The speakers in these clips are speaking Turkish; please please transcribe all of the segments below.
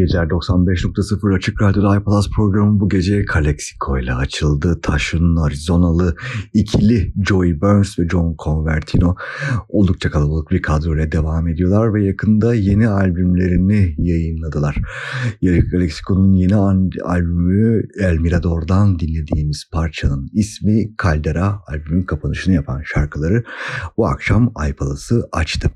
Geceler 95.0 Açık Radyo'da iPlus programı bu gece Calexico ile açıldı. Taş'ın Arizonalı ikili Joey Burns ve John Convertino oldukça kalabalık bir kadroyla devam ediyorlar ve yakında yeni albümlerini yayınladılar. Calexico'nun yeni albümü El Mirador'dan dinlediğimiz parçanın ismi Caldera albümün kapanışını yapan şarkıları bu akşam iPlus'ı açtı.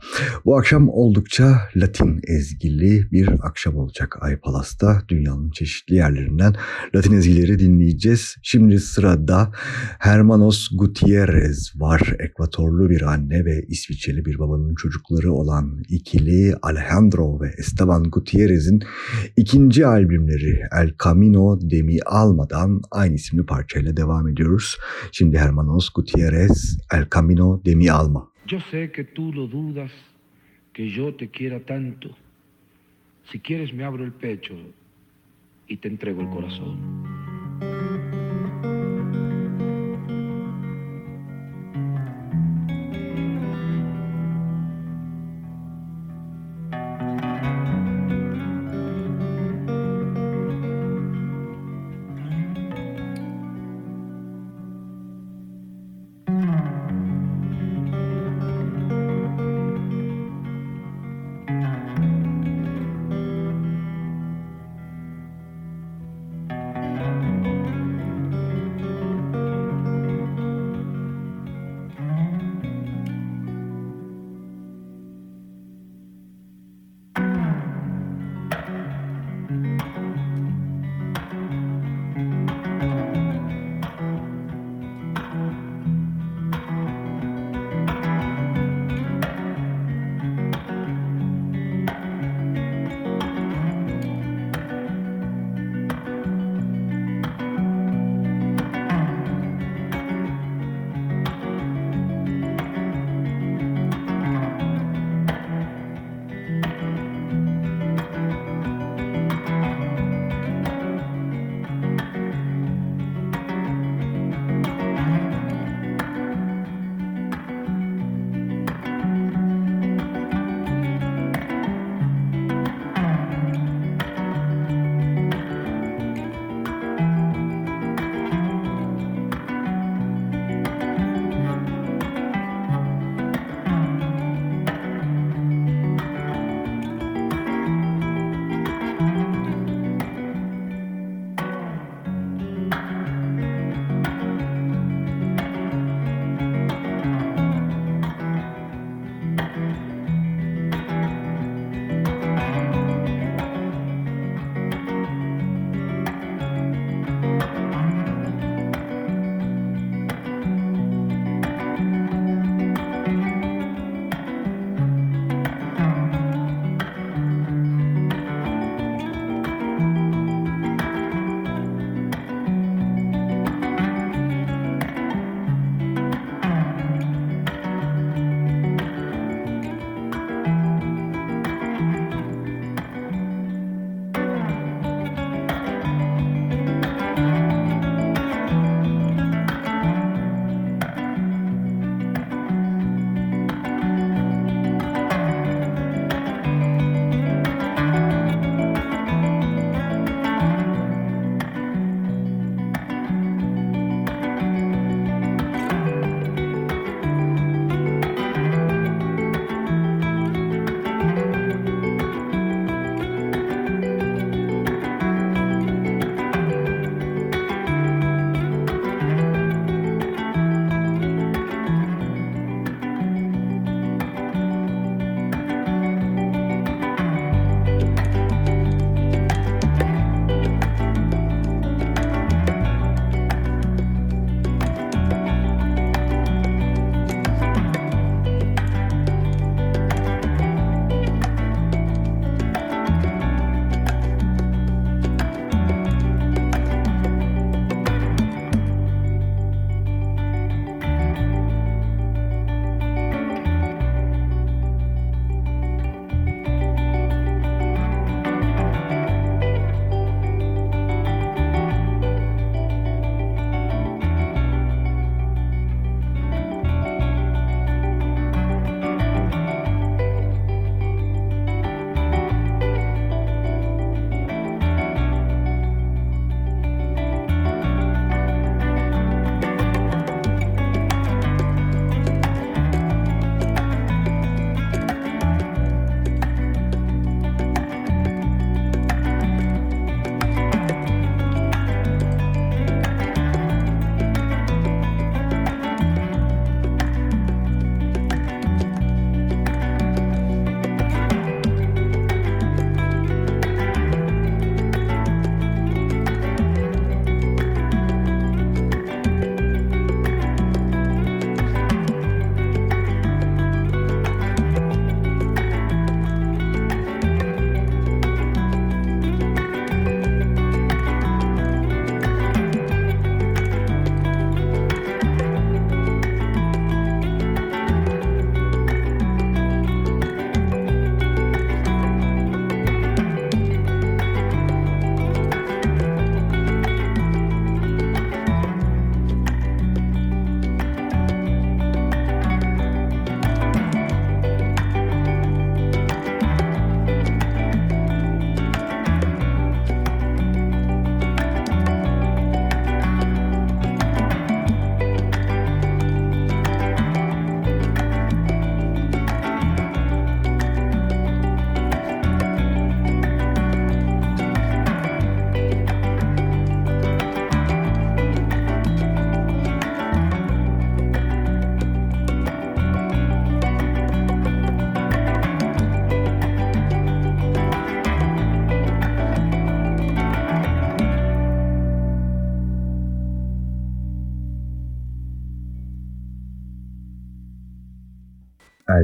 Bu akşam oldukça Latin ezgili bir akşam olacak iPalas'ta. Dünyanın çeşitli yerlerinden Latin ezgileri dinleyeceğiz. Şimdi sırada Hermanos Gutierrez var. Ekvatorlu bir anne ve İsviçreli bir babanın çocukları olan ikili Alejandro ve Esteban Gutierrez'in ikinci albümleri El Camino de mi Alma'dan aynı isimli parçayla devam ediyoruz. Şimdi Hermanos Gutierrez El Camino de mi Alma. Yo sé que tú lo dudas, que yo te quiera tanto. Si quieres me abro el pecho y te entrego el corazón.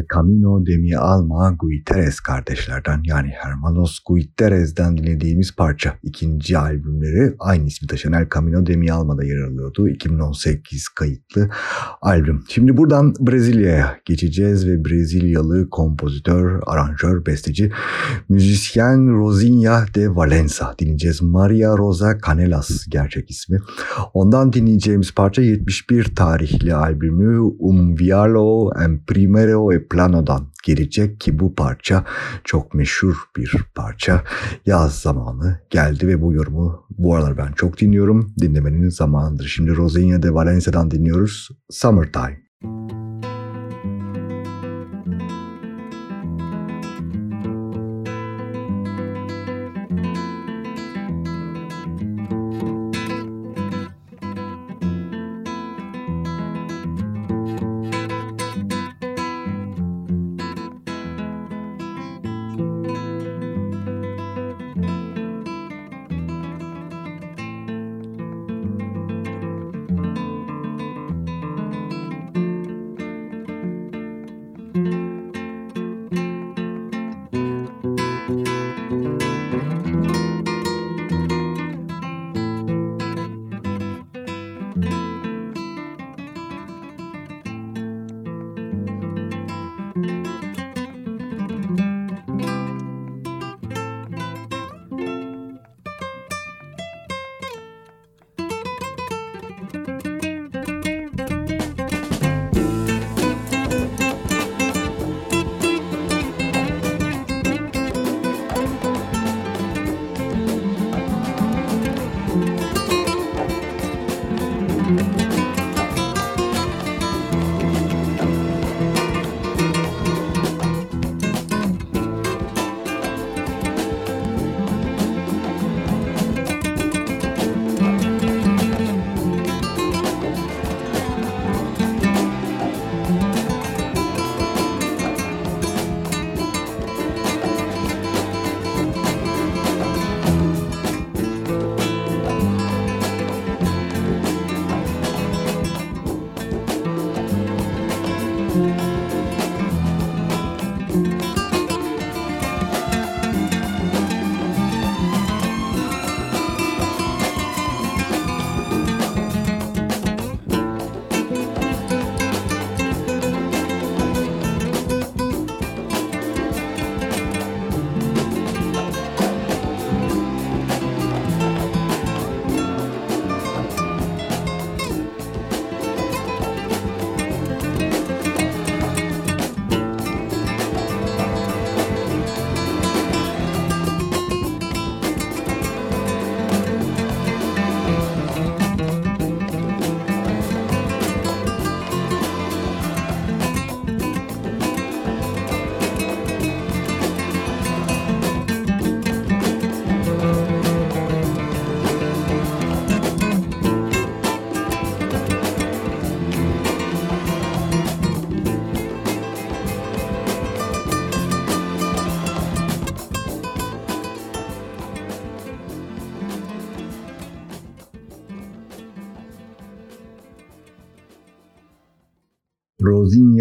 El Camino de mi Alma Guiterres kardeşlerden yani Hermanos Guiterres'den dinlediğimiz parça. ikinci albümleri aynı ismi taşıyan El Camino de mi Alma'da yer alıyordu. 2018 kayıtlı albüm. Şimdi buradan Brezilya'ya geçeceğiz ve Brezilyalı kompozitör, aranjör, besteci, müzisyen Rosinha de Valença dinleyeceğiz. Maria Rosa Canelas gerçek ismi. Ondan dinleyeceğimiz parça 71 tarihli albümü Um Vialo en Primero e Plano'dan gelecek ki bu parça çok meşhur bir parça. Yaz zamanı geldi ve bu yorumu bu aralar ben çok dinliyorum. Dinlemenin zamanıdır. Şimdi Rosinha de Valencia'dan dinliyoruz. Summertime.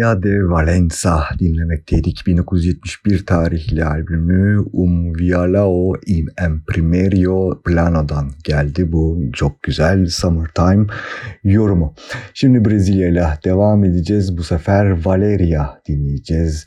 Rosinha de Valença dinlemekteydik. 1971 tarihli albümü Um Vialao en Primerio Plano'dan geldi bu çok güzel Summertime yorumu. Şimdi Brezilya ile devam edeceğiz. Bu sefer Valeria dinleyeceğiz.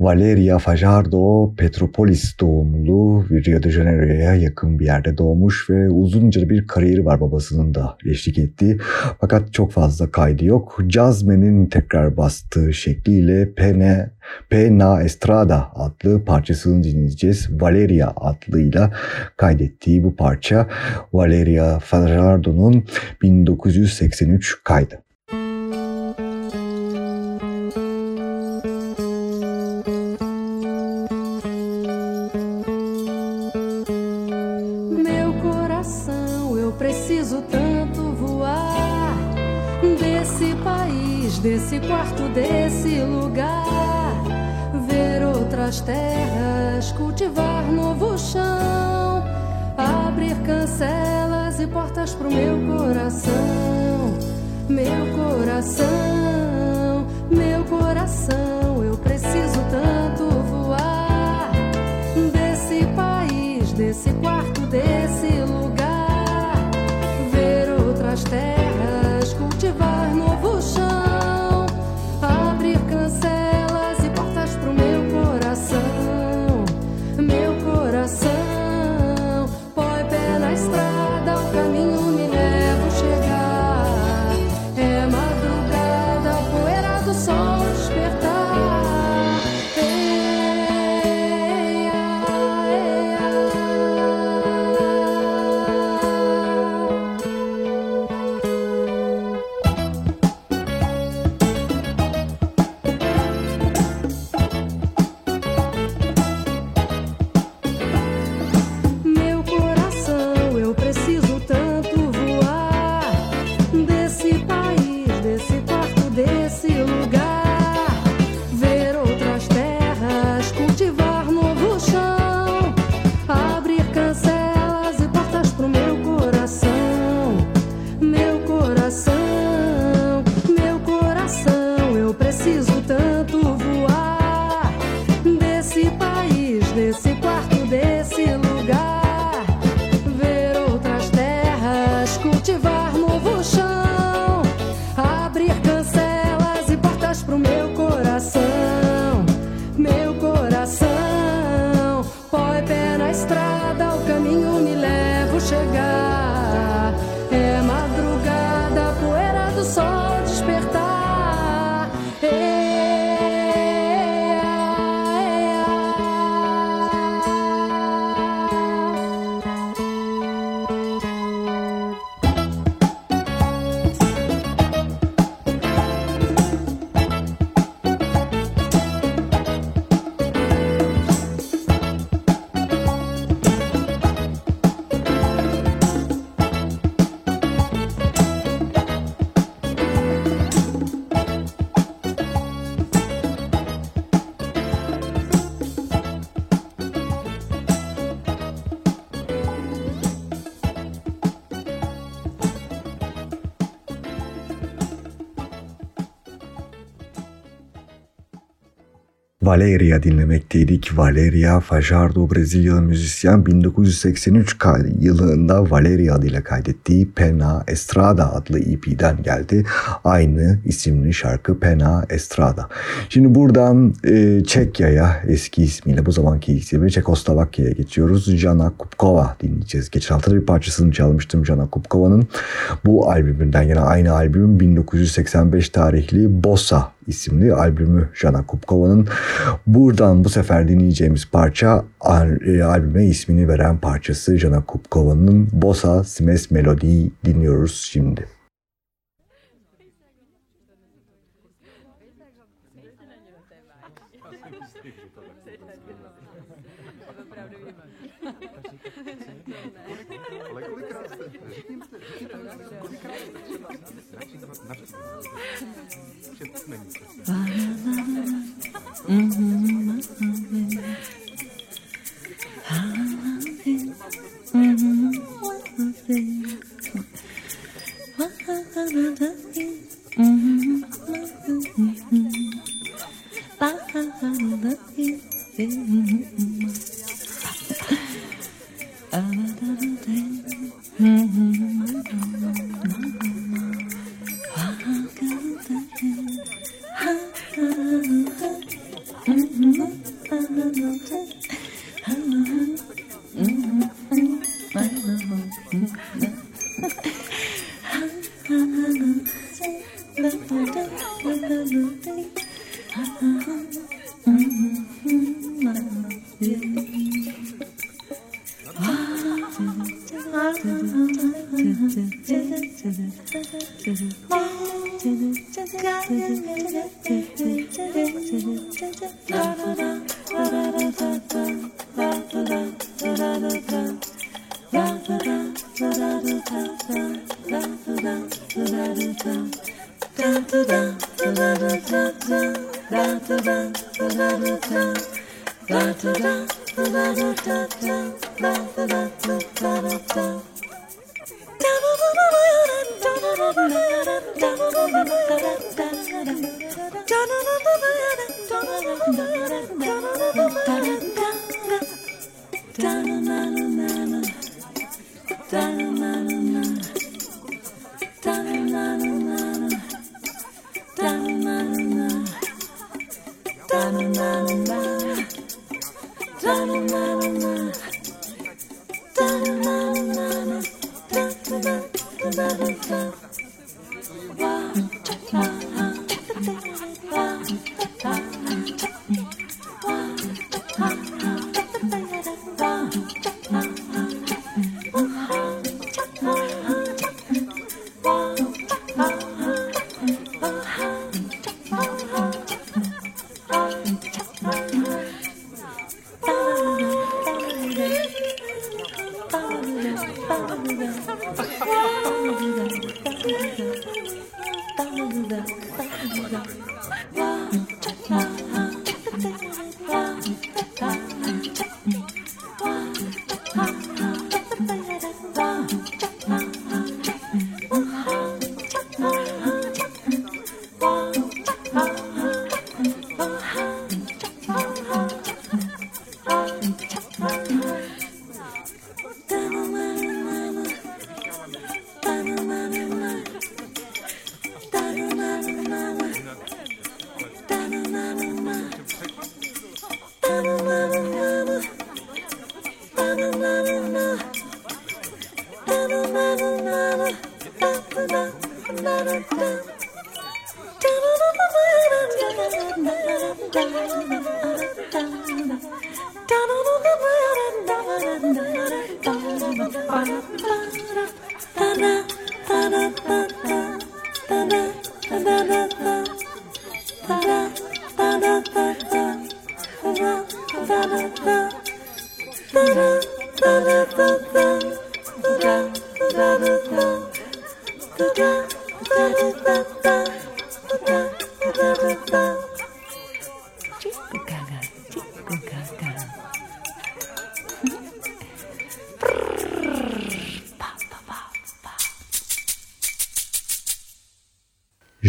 Valeria Fajardo Petropolis doğumlu Rio de Janeiro'ya yakın bir yerde doğmuş ve uzunca bir kariyeri var babasının da eşlik ettiği. Fakat çok fazla kaydı yok. Jazzmen'in tekrar bastığı şekliyle Pene, Pena Estrada adlı parçasını dinleyeceğiz. Valeria adlıyla kaydettiği bu parça Valeria Fajardo'nun 1983 kaydı. Pro meu coração. Meu coração, Valeria dinlemekteydik. Valeria Fajardo Brezilyalı müzisyen 1983 yılında Valeria adıyla kaydettiği Pena Estrada adlı EP'den geldi. Aynı isimli şarkı Pena Estrada. Şimdi buradan e, Çekya'ya eski ismiyle bu zamanki ismiyle Çekoslovakya'ya geçiyoruz. Jana Kupkova dinleyeceğiz. Geçen hafta bir parçasını çalmıştım Jana Kupkova'nın. Bu albümünden yine aynı albümün 1985 tarihli Bossa isimli albümü Jana Kupkova'nın. Buradan bu sefer dinleyeceğimiz parça e, albüme ismini veren parçası Jana Kupkova'nın Bossa Smes Melodi'yi dinliyoruz şimdi. Mm-hmm. Mm-hmm.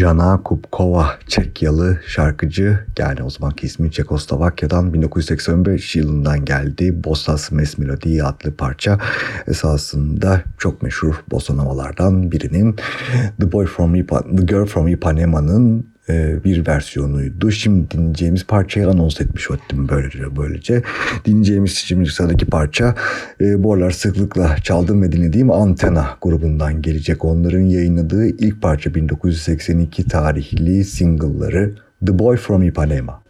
Jana Kupkova Çekyalı şarkıcı yani o zamanki ismi Çekoslovakya'dan 1985 yılından geldi. Bossas Mes Melody adlı parça esasında çok meşhur bossa novalardan birinin The Boy from Ipa The Girl from Ipanema'nın bir versiyonuydu. Şimdi dinleyeceğimiz parçayı anons etmiş ettim böylece. böylece. Dinleyeceğimiz şimdi sıradaki parça e, bu aralar sıklıkla çaldığım ve dinlediğim Antena grubundan gelecek. Onların yayınladığı ilk parça 1982 tarihli single'ları The Boy from Ipanema.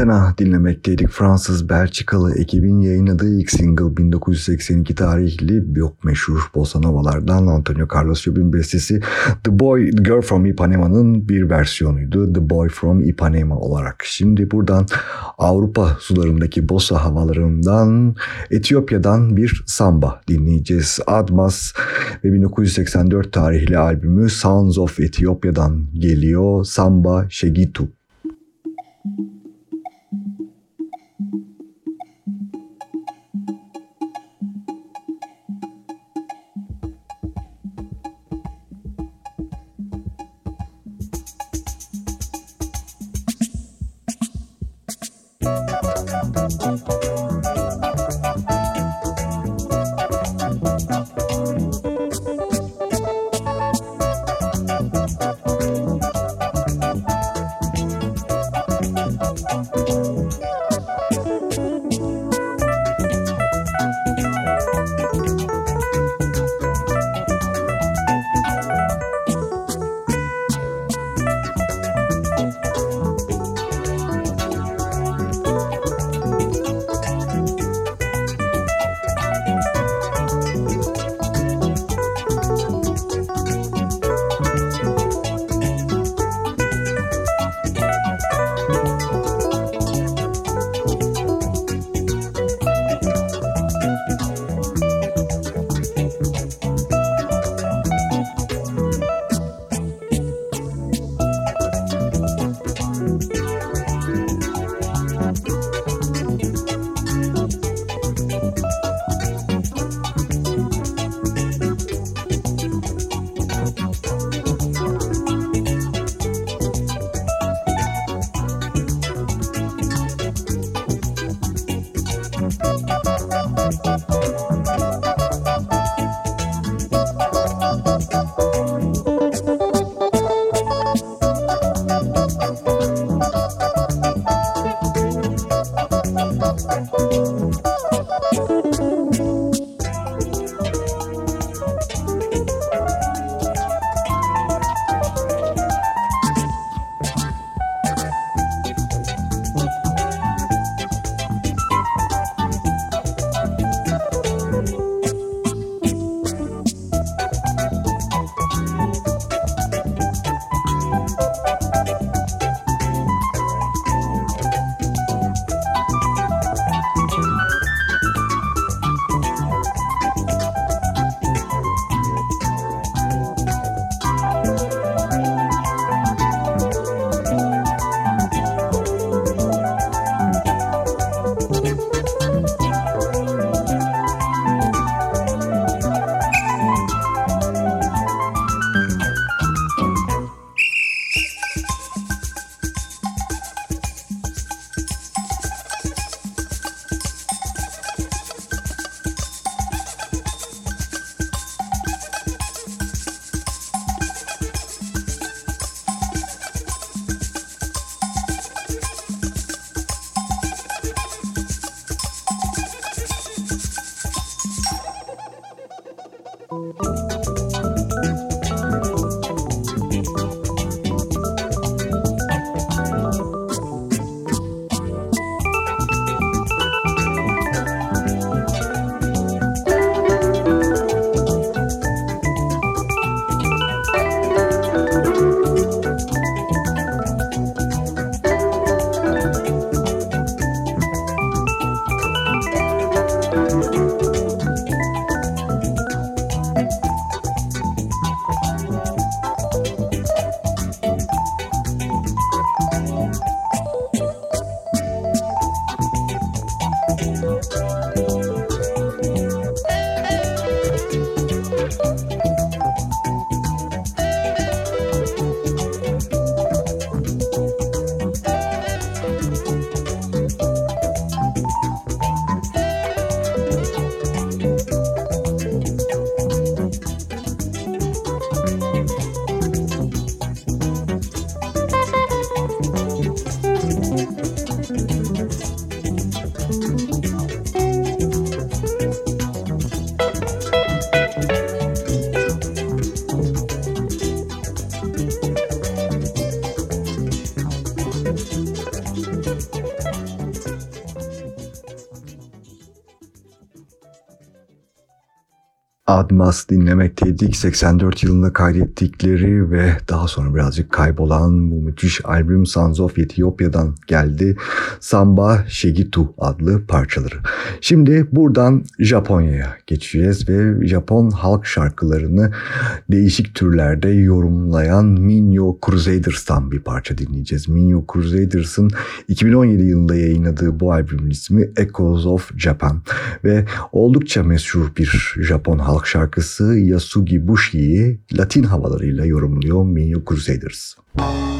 Antena dinlemekteydik. Fransız Belçikalı ekibin yayınladığı ilk single 1982 tarihli yok meşhur bossa novalardan Antonio Carlos Jobim bestesi The Boy Girl from Ipanema'nın bir versiyonuydu. The Boy from Ipanema olarak. Şimdi buradan Avrupa sularındaki bossa havalarından Etiyopya'dan bir samba dinleyeceğiz. Admas ve 1984 tarihli albümü Sounds of Etiyopya'dan geliyor. Samba Shegitu. Admas dinlemekteydik. 84 yılında kaydettikleri ve daha sonra birazcık kaybolan bu müthiş albüm Sons of Ethiopya'dan geldi. Samba Shegitu adlı parçaları. Şimdi buradan Japonya'ya geçeceğiz ve Japon halk şarkılarını değişik türlerde yorumlayan Minyo Crusaders'tan bir parça dinleyeceğiz. Minyo Crusaders'ın 2017 yılında yayınladığı bu albümün ismi Echoes of Japan ve oldukça meşhur bir Japon halk şarkısı Yasugi Bushi'yi Latin havalarıyla yorumluyor Minyo Crusaders. あ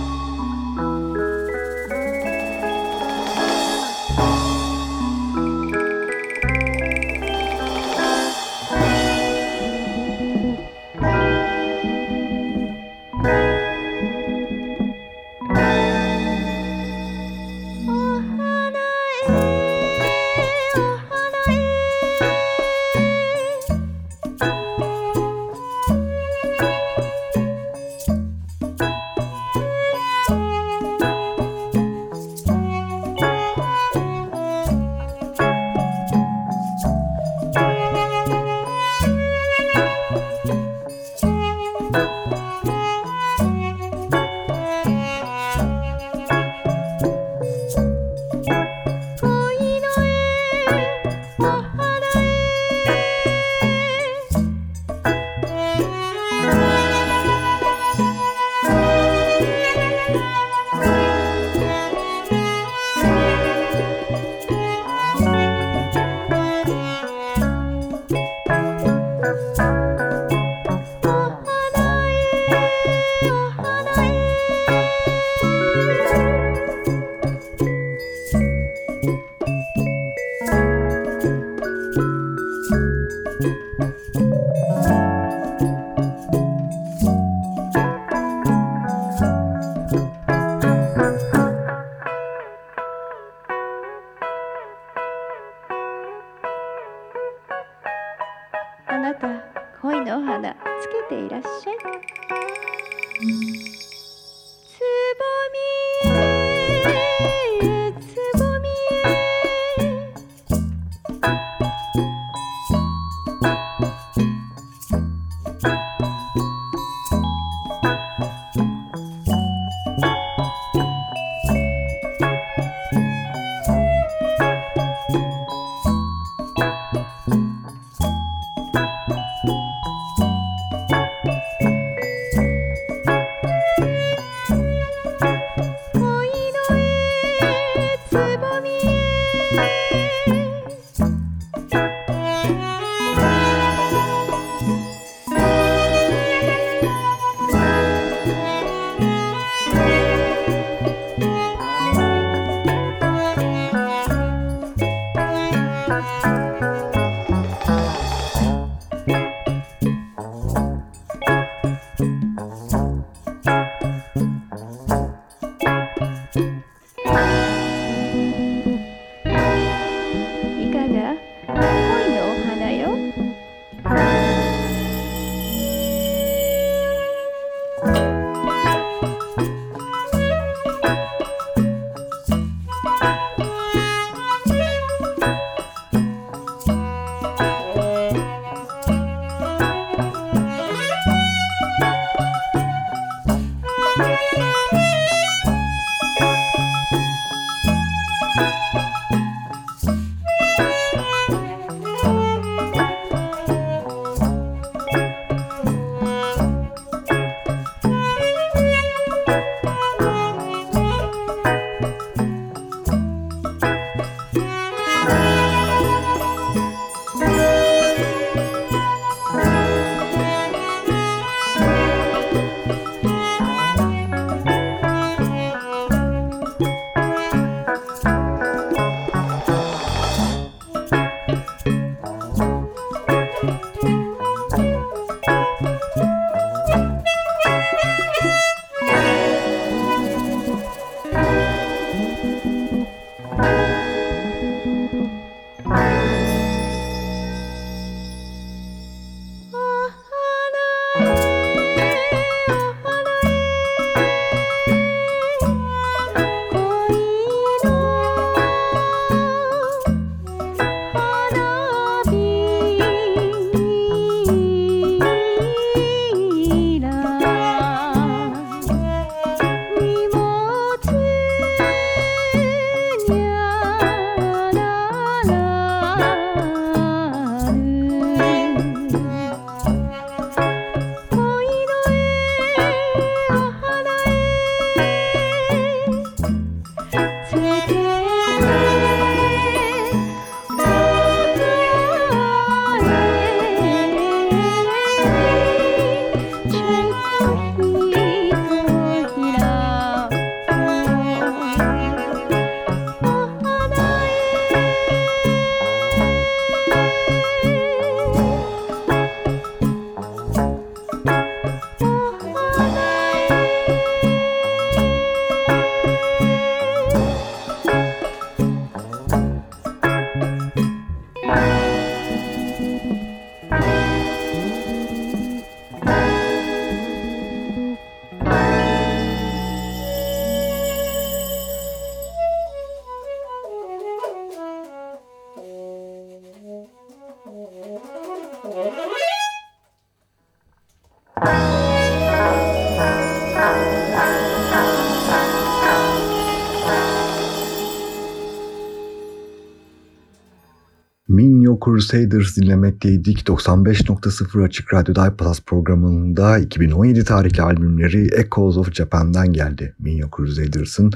Crusaders dinlemekteydik. 95.0 Açık Radyo'da iPlus programında 2017 tarihli albümleri Echoes of Japan'dan geldi. Minyo Crusaders'ın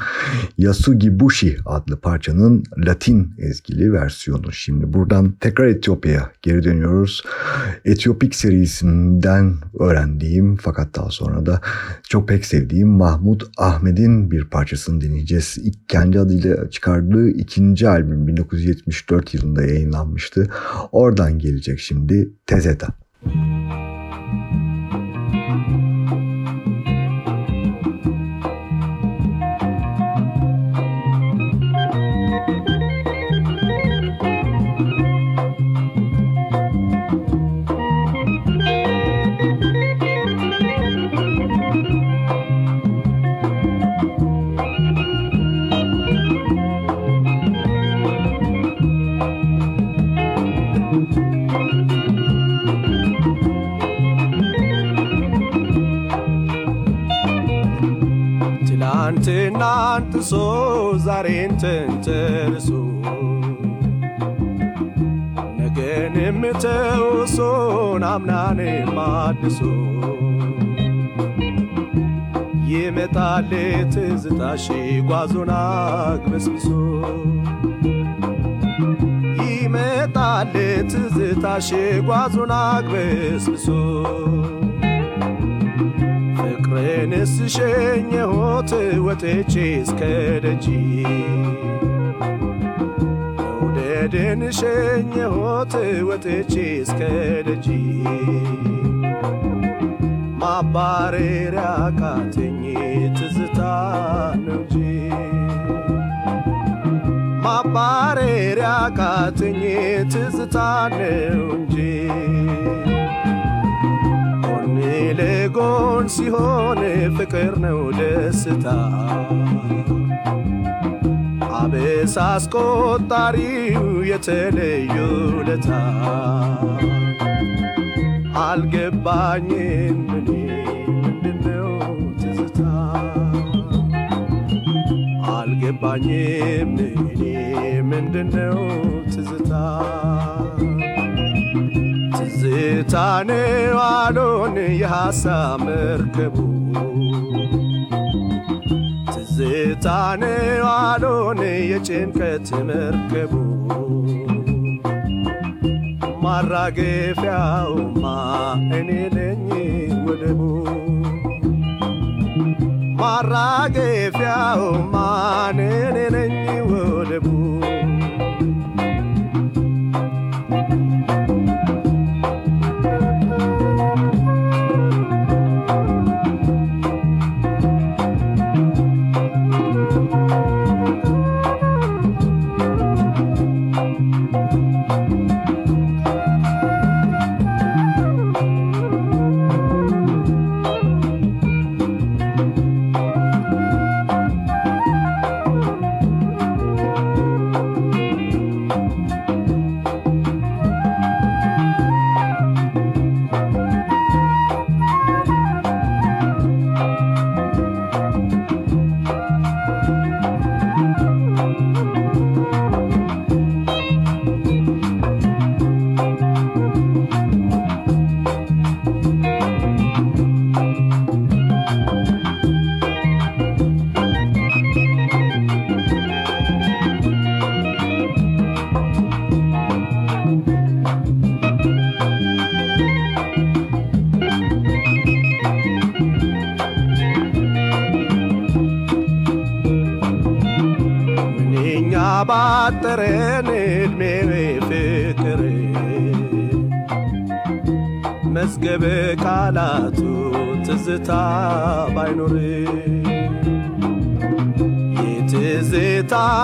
Yasugi Bushi adlı parçanın Latin ezgili versiyonu. Şimdi buradan tekrar Etiyopya'ya geri dönüyoruz. Etiyopik serisinden öğrendiğim fakat daha sonra da çok pek sevdiğim Mahmut Ahmet'in bir parçasını dinleyeceğiz. İlk kendi adıyla çıkardığı ikinci albüm 1974 yılında yayınlanmıştı. Oradan gelecek şimdi Tezeta. ትናንትናን ጥሶ ዛሬን ተንተርሶ ነገን የምተውሶን አምናን ማድሶ ይመጣል ትዝታሽ ጓዞን አግበስብሶ ይመጣል ትዝታሽ ጓዞን አግበስብሶ ፍቅርንስ ሸኘሆት ወጥቼ እስከ ደጂ መውደድን ሸኘሆት ወጥቼ እስከ ደጂ ማባረር ያቃተኝ ትዝታ ነው እንጂ። ማባረር ያቃተኝ ትዝታ ነው እንጂ። ለጎን ሲሆን ፍቅር ነው ደስታ። አበሳ አስቆጣሪው የተለዩ ለታ አልገባኝም እኔ ምንድነው ትዝታ? አልገባኝም እኔ ምንድነው ትዝታ ትዝታ ነው አሎን የሐሳብ መርከቡ። ትዝታ ነው አሎን የጭንቀት መርከቡ። ማራገፊያውማ እኔ ነኝ ወደቡ። ማራገፊያውማ እኔ ነኝ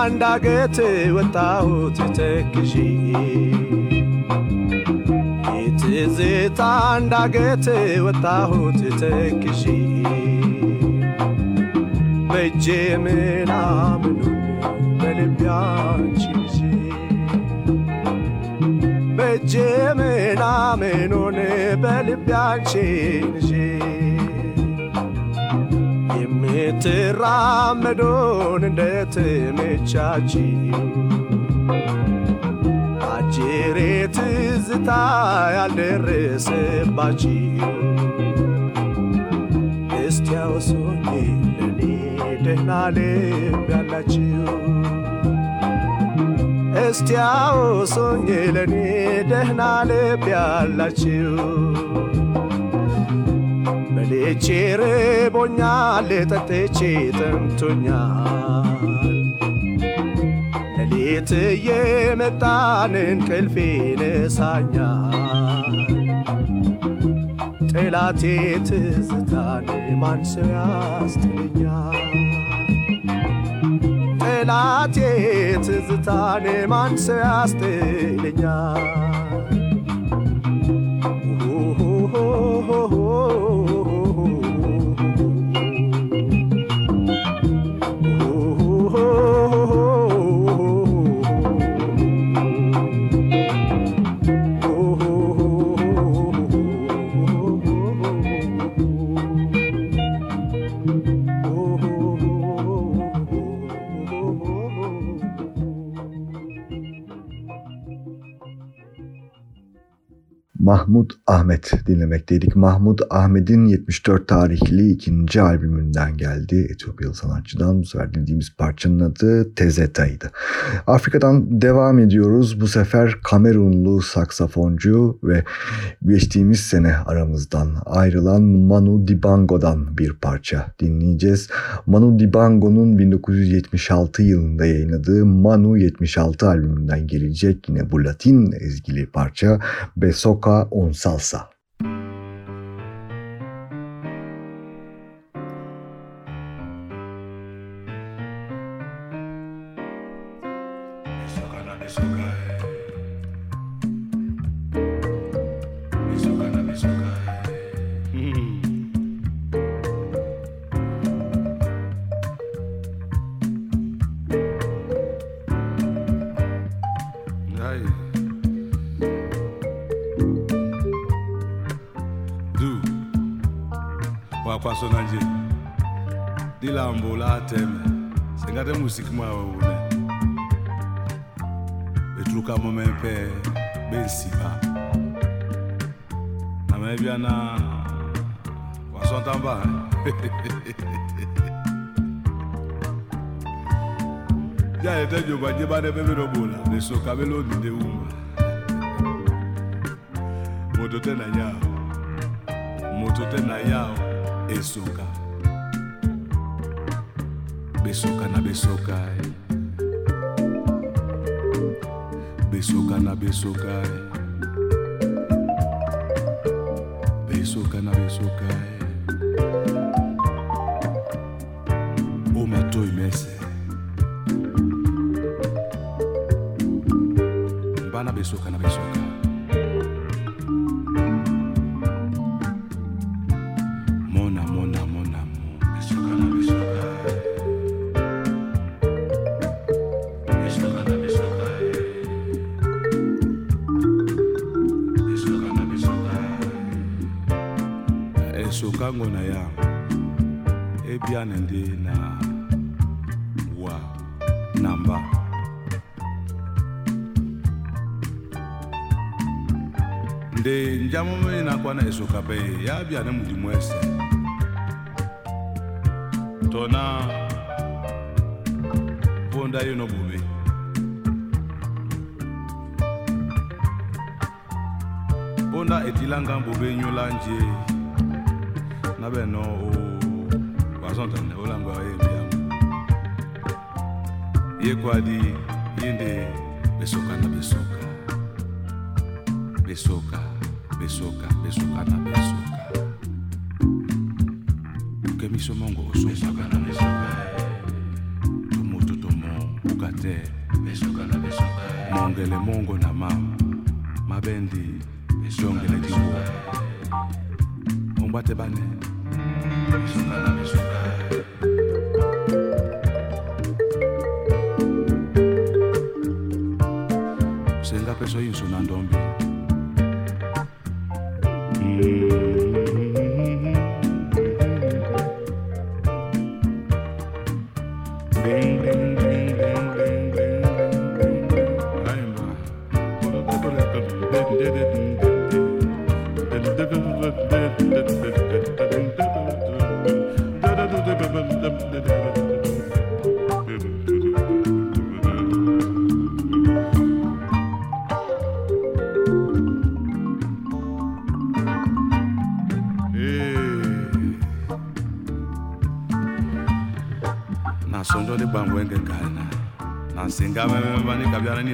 የትዝታ እንዳገት ወጣሁት ተክዢ የትዝታ እንዳገት ወጣሁት ተክዢ በእጄ ምናምኑን በልቤ አንቺን ይዤ በእጄ ምናምኑን በልቤ አንቺን ይዤ የምትራመዱን እንደትመቻች ጅሬ ትዝታ ያልደረሰባችሁ እስቲ አውሱኝ ለኔ ደህና ልብ ያላችሁ እስቲ አውሱኝ ለኔ ደህና ልብ ያላችሁ በልቼ ርቦኛል ጠጥቼ ጠምቶኛል ሌሊት እየመጣን እንቅልፍ ይነሳኛል ጠላቴ ትዝታን ማን ሰው ያስትለኛል ጠላቴ ትዝታን ማን ሰው ያስትለኛል Mahmut Ahmet dinlemekteydik. Mahmut Ahmet'in 74 tarihli ikinci albümünden geldi. Etiyopyalı sanatçıdan bu sefer dinlediğimiz parçanın adı Tezeta'ydı. Afrika'dan devam ediyoruz. Bu sefer Kamerunlu saksafoncu ve geçtiğimiz sene aramızdan ayrılan Manu Dibango'dan bir parça dinleyeceğiz. Manu Dibango'nun 1976 yılında yayınladığı Manu 76 albümünden gelecek yine bu Latin ezgili parça Besoka daha unsalsa. esokango na ya. Eh Ebiana nde na wa na mba nde nzambe mini na kuâ na esoka pe ya biana mudimu ese tona mponda ye no bube mponda etilanga bube nyola nzie nabeno oh, bazondane olangwa oh, yembiyango eh, ye kwadi ye nde besoka na besoka. Besoka besoka besoka na besoka.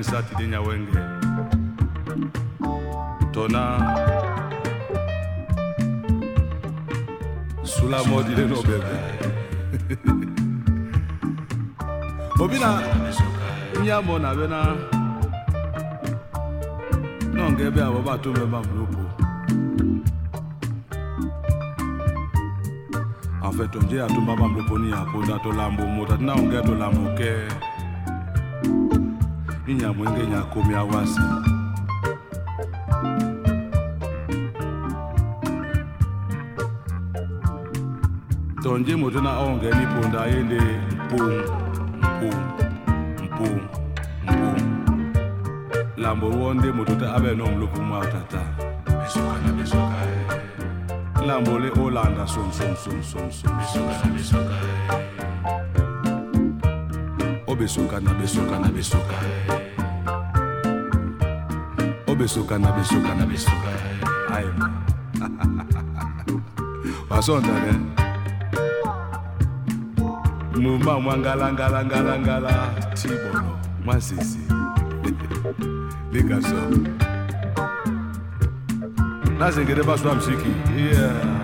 satide nyawenge tona. Sous la mort il est obina nyamo na bena. Nongebe abo batume bamuluku en fait omje atuma bamuluku ni aponda tolambo moto na tolambo lamoke. okay. inyamwenge nyakomi awasa tonje moto na onge niponda ayende mpum mpum mpum mpum lambo ruo nde moto te abe no mlopu mwa otata besokana besokae. Lambo le olanda somsomsomsomsom besokana besokae. obesokana besokana besoka obesokana besokana besoka aye. Wasontane muma mwangalangalangalangala tibono mwasisi likaso nazengere baswa msiki yeah.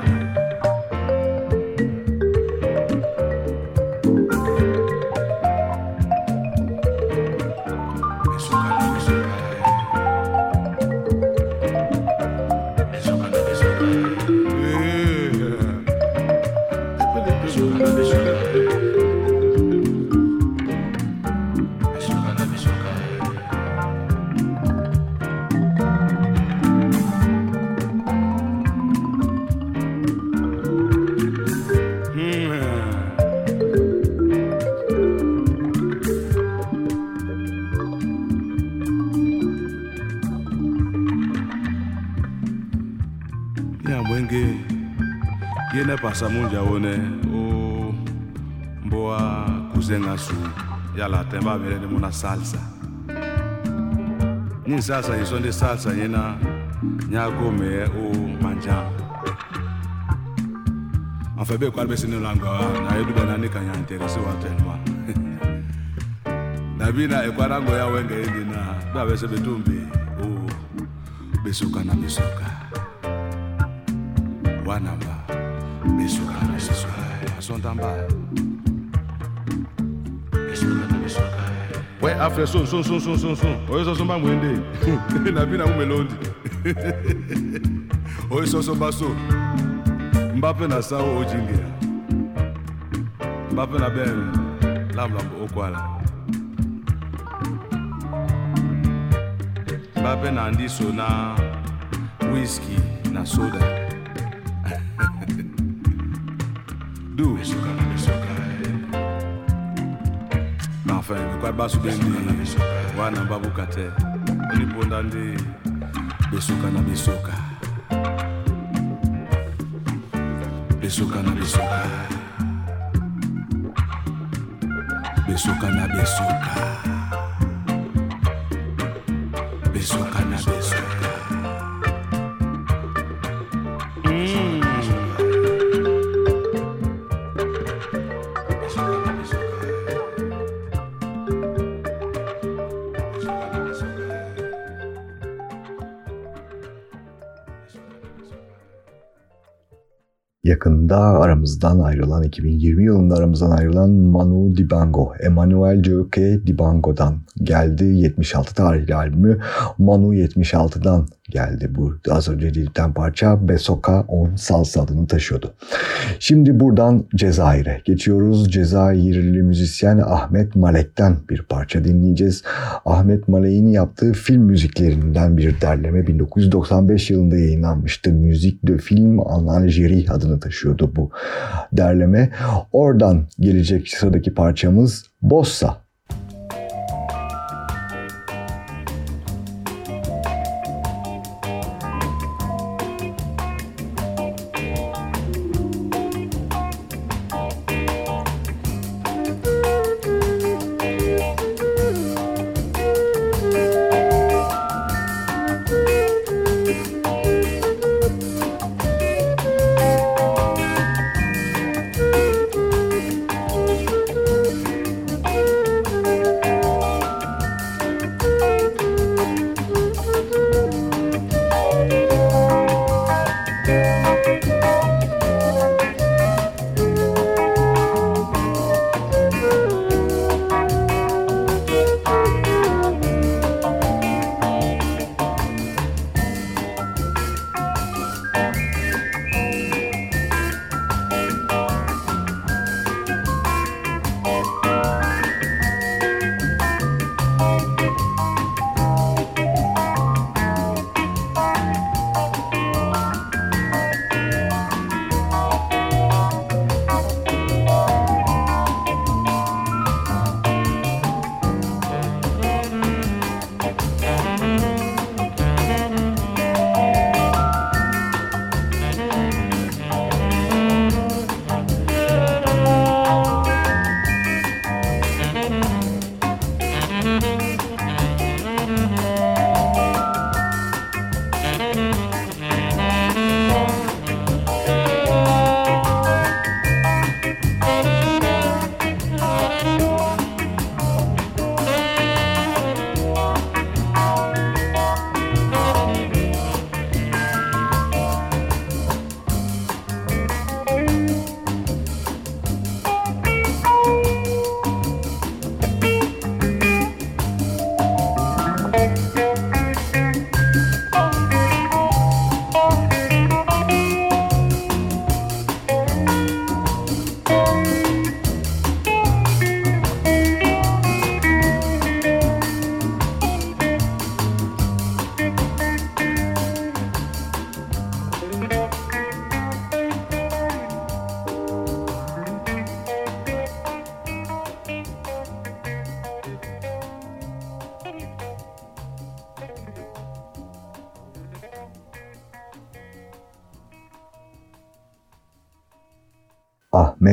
ne pasa mu dzawo mboa kuzenga su ya la temba mɛrɛ na salsa. Ni salsa yi sɔnde salsa yena na nyago mɛ o manja. En fait bɛ kɔ alibɛsi ne la na ye duba na ne ka intéressé wa tɛn na ekɔ ya wɛngɛ ye de na bɛ a bɛ o bɛ na bɛ. standby. Where after soon, soon, soon, soon, soon, soon. Or is somebody one day? Nabina Umelondi. Or is somebody so? Mbappe na Sao Ojindia. Mbappe na Ben. Lam Lam Okwala. Mbappe na ndị so na whisky na soda. do enfin bekua basude ndi wana babuka te oliponda ndi besoka na besoka besoka na besoka besoka na besoka yakında aramızdan ayrılan 2020 yılında aramızdan ayrılan Manu Dibango, Emmanuel Joke Dibango'dan geldi. 76 tarihli albümü Manu 76'dan geldi. Bu az önce dinleten parça Besoka On Salsa adını taşıyordu. Şimdi buradan Cezayir'e geçiyoruz. Cezayirli müzisyen Ahmet Malek'ten bir parça dinleyeceğiz. Ahmet Malek'in yaptığı film müziklerinden bir derleme 1995 yılında yayınlanmıştı. Müzik de Film Algérie adını taşıyordu bu derleme. Oradan gelecek sıradaki parçamız Bossa.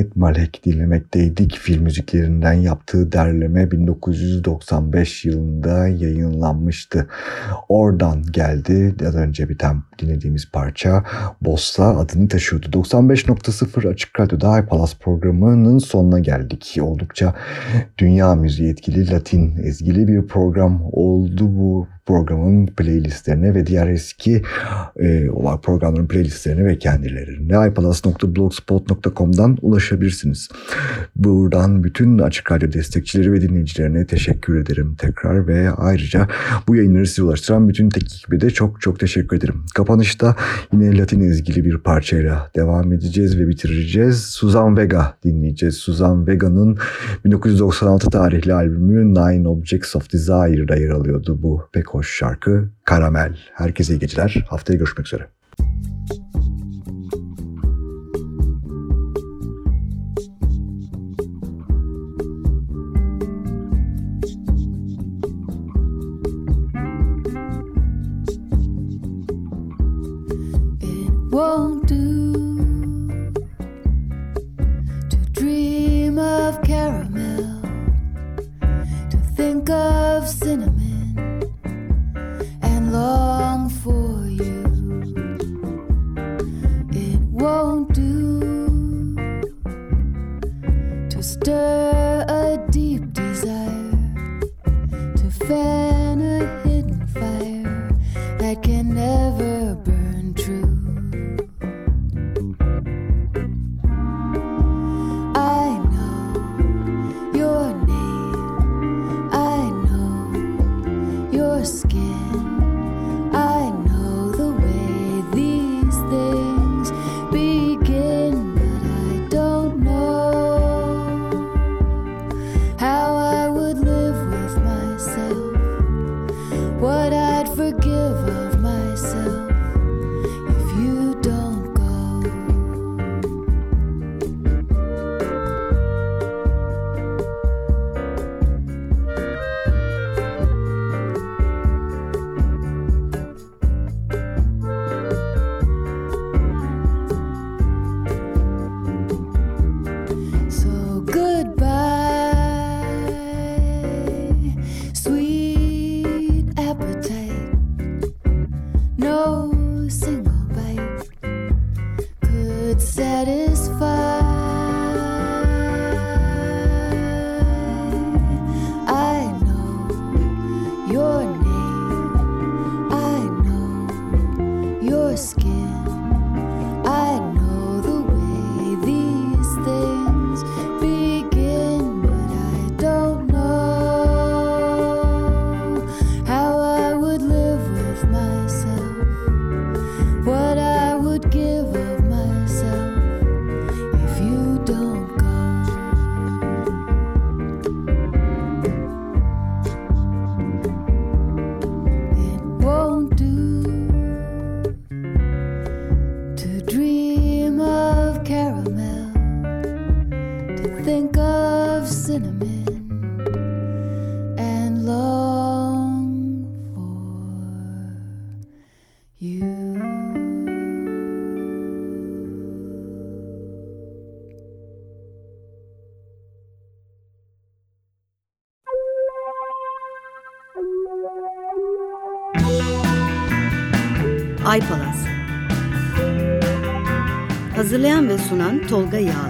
Ahmet Malek dinlemekteydik. Film müziklerinden yaptığı derleme 1995 yılında yayınlanmıştı. Oradan geldi. Az önce biten dinlediğimiz parça Bossa adını taşıyordu. 95.0 Açık Radyo'da iPalas programının sonuna geldik. Oldukça dünya müziği etkili, Latin ezgili bir program oldu bu programın playlistlerine ve diğer eski e, olan programların playlistlerine ve kendilerine ipalas.blogspot.com'dan ulaşabilirsiniz. Buradan bütün Açık Radyo destekçileri ve dinleyicilerine teşekkür ederim tekrar ve ayrıca bu yayınları size ulaştıran bütün teknik ekibe de çok çok teşekkür ederim. Kapanışta yine Latin ezgili bir parçayla devam edeceğiz ve bitireceğiz. Suzan Vega dinleyeceğiz. Suzan Vega'nın 1996 tarihli albümü Nine Objects of Desire'da yer alıyordu bu pek hoş şarkı Karamel. Herkese iyi geceler. Haftaya görüşmek üzere. of caramel, to think of cinnamon Tolga Yağlı